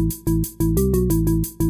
Música